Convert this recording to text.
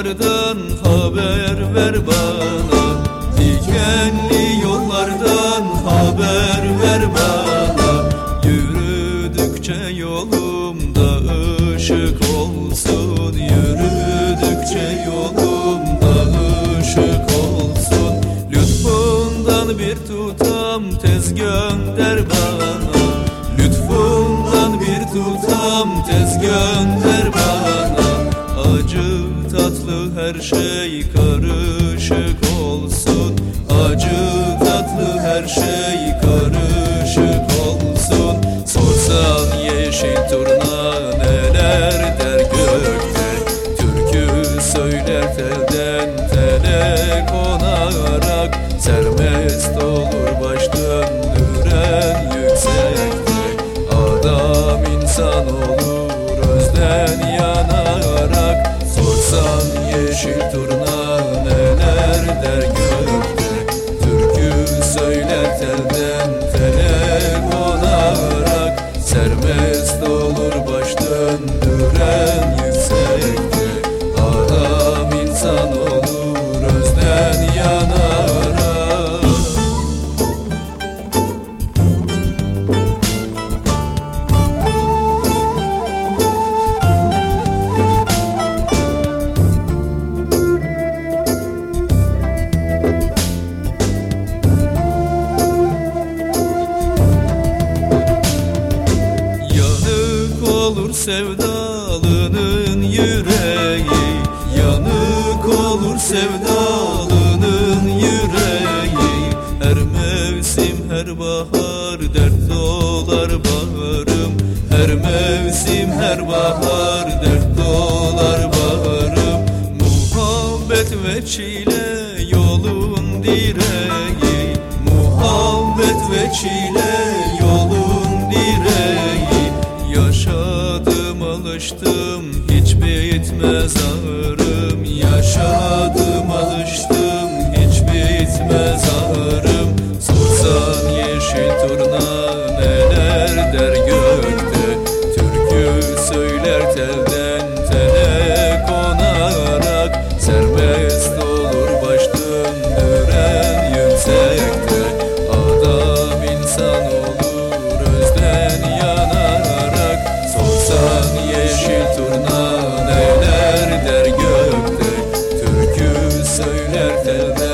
yollardan haber ver bana. Dikenli yollardan haber ver bana. Yürüdükçe yolumda ışık olsun. Yürüdükçe yolumda ışık olsun. Lütfundan bir tutam tez gönder bana. Lütfundan bir tutam tez gönder bana. schön. shoot sevdalının yüreği. Yanık olur sevdalının yüreği. Her mevsim her bahar dert dolar baharım. Her mevsim her bahar dert dolar baharım. Muhabbet ve çile yolun direği. Muhabbet ve çile Alıştım hiç bitmez ağrım to the